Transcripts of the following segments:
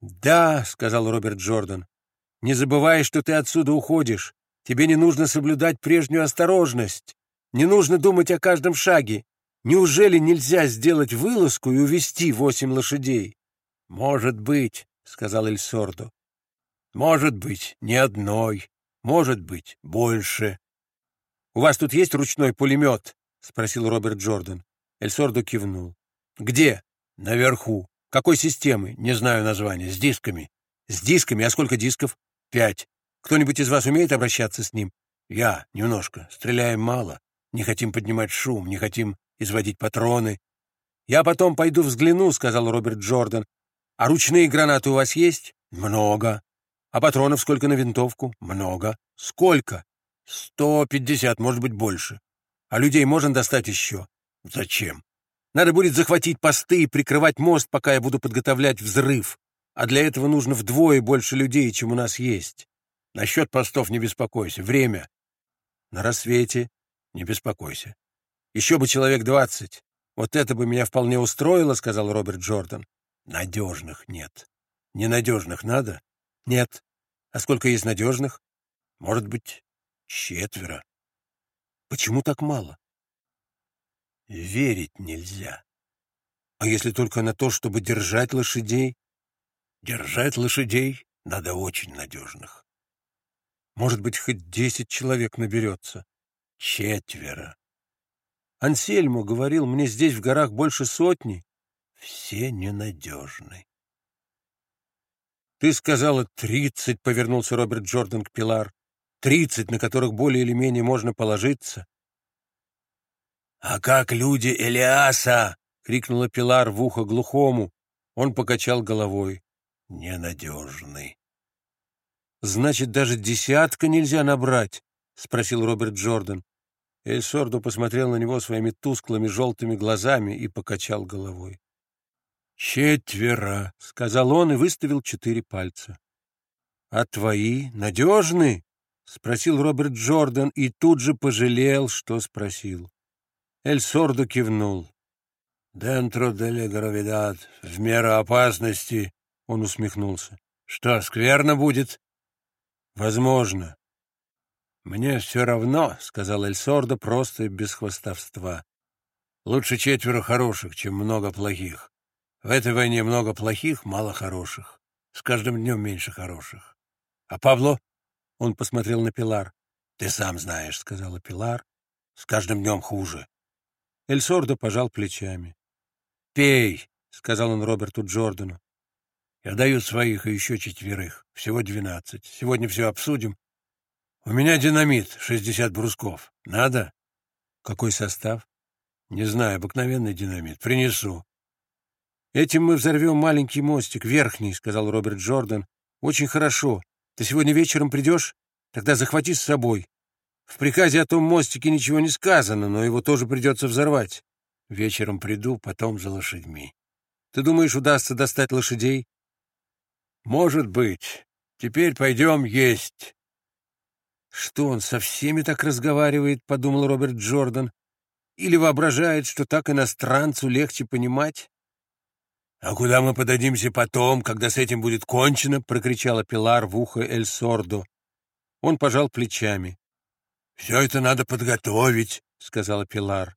«Да», — сказал Роберт Джордан, — «не забывай, что ты отсюда уходишь. Тебе не нужно соблюдать прежнюю осторожность. Не нужно думать о каждом шаге. Неужели нельзя сделать вылазку и увести восемь лошадей?» «Может быть», — сказал Эль Сордо. «Может быть, не одной. Может быть, больше». «У вас тут есть ручной пулемет?» — спросил Роберт Джордан. Эль Сордо кивнул. «Где?» «Наверху. Какой системы? Не знаю названия. С дисками». «С дисками? А сколько дисков?» «Пять. Кто-нибудь из вас умеет обращаться с ним?» «Я. Немножко. Стреляем мало. Не хотим поднимать шум, не хотим изводить патроны». «Я потом пойду взгляну», — сказал Роберт Джордан. «А ручные гранаты у вас есть?» «Много». «А патронов сколько на винтовку?» «Много». «Сколько?» «Сто пятьдесят, может быть, больше». «А людей можно достать еще?» «Зачем?» Надо будет захватить посты и прикрывать мост, пока я буду подготовлять взрыв. А для этого нужно вдвое больше людей, чем у нас есть. Насчет постов не беспокойся. Время. На рассвете не беспокойся. Еще бы человек двадцать. Вот это бы меня вполне устроило, — сказал Роберт Джордан. Надежных нет. Ненадежных надо? Нет. А сколько есть надежных? Может быть, четверо. Почему так мало? Верить нельзя. А если только на то, чтобы держать лошадей? Держать лошадей надо очень надежных. Может быть, хоть десять человек наберется. Четверо. Ансельмо говорил, мне здесь в горах больше сотни. Все ненадежны. «Ты сказала тридцать», — повернулся Роберт Джордан к Пилар. «Тридцать, на которых более или менее можно положиться. «А как люди Элиаса?» — крикнула Пилар в ухо глухому. Он покачал головой. «Ненадежный». «Значит, даже десятка нельзя набрать?» — спросил Роберт Джордан. Эль Сордо посмотрел на него своими тусклыми желтыми глазами и покачал головой. «Четверо», — сказал он и выставил четыре пальца. «А твои надежны?» — спросил Роберт Джордан и тут же пожалел, что спросил. Эль Сордо кивнул. «Дентро деле гравидад, в меру опасности», — он усмехнулся. «Что, скверно будет?» «Возможно». «Мне все равно», — сказал Эль Сордо просто и без хвостовства. «Лучше четверо хороших, чем много плохих. В этой войне много плохих, мало хороших. С каждым днем меньше хороших. А Пабло?» — он посмотрел на Пилар. «Ты сам знаешь», — сказала Пилар. «С каждым днем хуже. Эльсордо пожал плечами. «Пей», — сказал он Роберту Джордану. «Я даю своих и еще четверых. Всего двенадцать. Сегодня все обсудим. У меня динамит, шестьдесят брусков. Надо?» «Какой состав?» «Не знаю, обыкновенный динамит. Принесу». «Этим мы взорвем маленький мостик, верхний», — сказал Роберт Джордан. «Очень хорошо. Ты сегодня вечером придешь? Тогда захвати с собой. В приказе о том мостике ничего не сказано, но его тоже придется взорвать. Вечером приду, потом за лошадьми. Ты думаешь, удастся достать лошадей? Может быть. Теперь пойдем есть. Что он со всеми так разговаривает, подумал Роберт Джордан. Или воображает, что так иностранцу легче понимать? «А куда мы подадимся потом, когда с этим будет кончено?» — прокричала Пилар в ухо Эль Сордо. Он пожал плечами. «Все это надо подготовить», — сказала Пилар.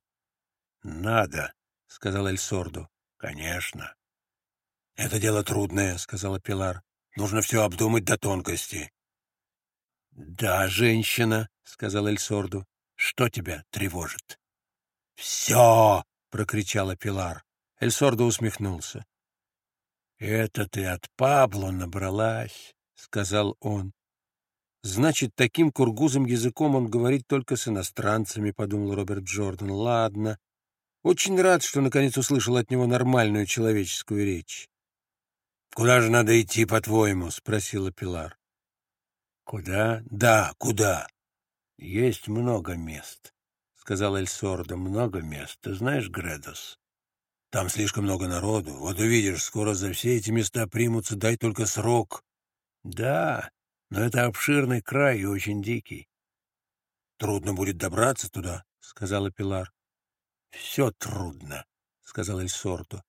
«Надо», — сказал Эль Сордо. «Конечно». «Это дело трудное», — сказала Пилар. «Нужно все обдумать до тонкости». «Да, женщина», — сказал Эль Сордо. «Что тебя тревожит?» «Все!» — прокричала Пилар. Эль Сордо усмехнулся. «Это ты от Пабло набралась», — сказал он. Значит, таким кургузым языком он говорит только с иностранцами, — подумал Роберт Джордан. Ладно. Очень рад, что наконец услышал от него нормальную человеческую речь. — Куда же надо идти, по-твоему? — спросила Пилар. — Куда? Да, куда? — Есть много мест, — сказал Эль Сордо. — Много мест. Ты знаешь, Гредос? Там слишком много народу. Вот увидишь, скоро за все эти места примутся, дай только срок. — Да, но это обширный край и очень дикий. Трудно будет добраться туда, — сказала Пилар. — Все трудно, — сказал Эльсорто.